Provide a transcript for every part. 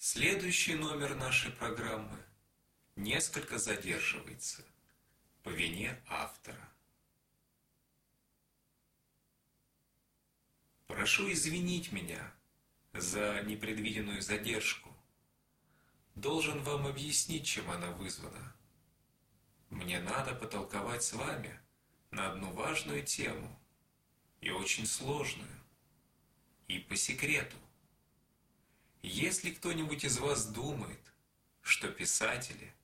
Следующий номер нашей программы несколько задерживается по вине автора. Прошу извинить меня за непредвиденную задержку. Должен вам объяснить, чем она вызвана. Мне надо потолковать с вами на одну важную тему и очень сложную, и по секрету. Если кто-нибудь из вас думает, что писатели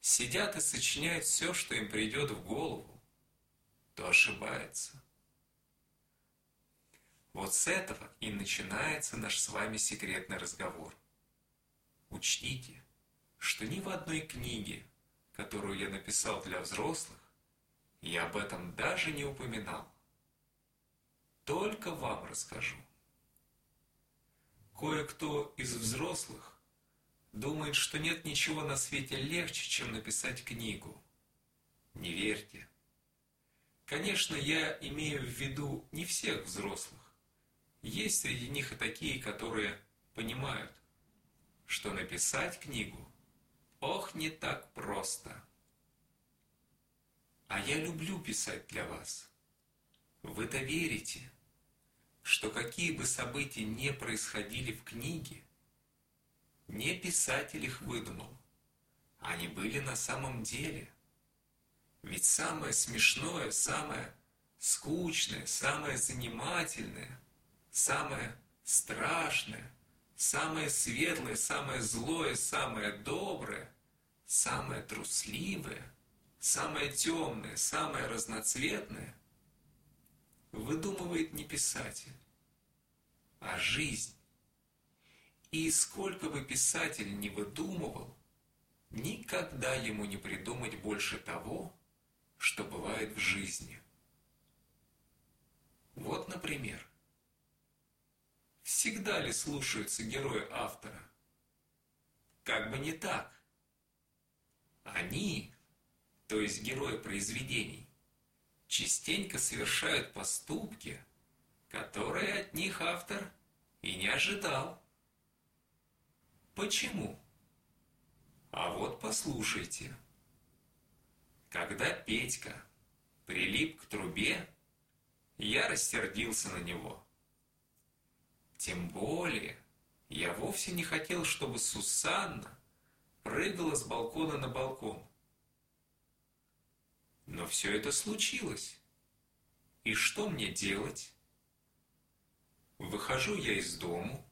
сидят и сочиняют все, что им придет в голову, то ошибается. Вот с этого и начинается наш с вами секретный разговор. Учтите, что ни в одной книге, которую я написал для взрослых, я об этом даже не упоминал. Только вам расскажу. Кое-кто из взрослых думает, что нет ничего на свете легче, чем написать книгу. Не верьте. Конечно, я имею в виду не всех взрослых. Есть среди них и такие, которые понимают, что написать книгу, ох, не так просто. А я люблю писать для вас. Вы-то верите, что какие бы события не происходили в книге, не писатель их выдумал, они были на самом деле. Ведь самое смешное, самое скучное, самое занимательное, самое страшное, самое светлое, самое злое, самое доброе, самое трусливое, самое темное, самое разноцветное выдумывает не писатель, а жизнь. И сколько бы писатель не выдумывал, никогда ему не придумать больше того, что бывает в жизни. Вот, например, всегда ли слушаются герои автора? Как бы не так. Они, то есть герои произведений, частенько совершают поступки, которые от них автор и не ожидал. Почему? А вот послушайте. Когда Петька прилип к трубе, я рассердился на него. Тем более, я вовсе не хотел, чтобы Сусанна прыгала с балкона на балкон. Но все это случилось. И что мне делать? Выхожу я из дому,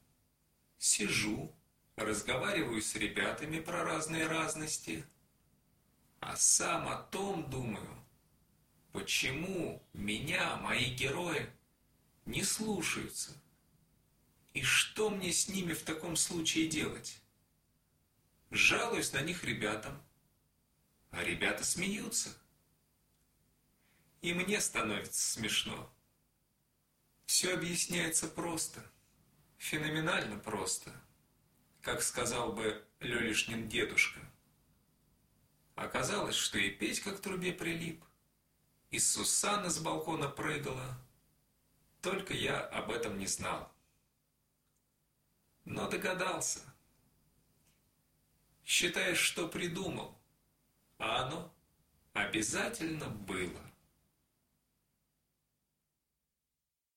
сижу, разговариваю с ребятами про разные разности, а сам о том думаю, почему меня мои герои не слушаются. И что мне с ними в таком случае делать? Жалуюсь на них ребятам, а ребята смеются. И мне становится смешно. Все объясняется просто, феноменально просто как сказал бы Лёлишнин дедушка. Оказалось, что и Петька к трубе прилип, и Сусанна с балкона прыгала. Только я об этом не знал. Но догадался. Считаешь, что придумал, а оно обязательно было.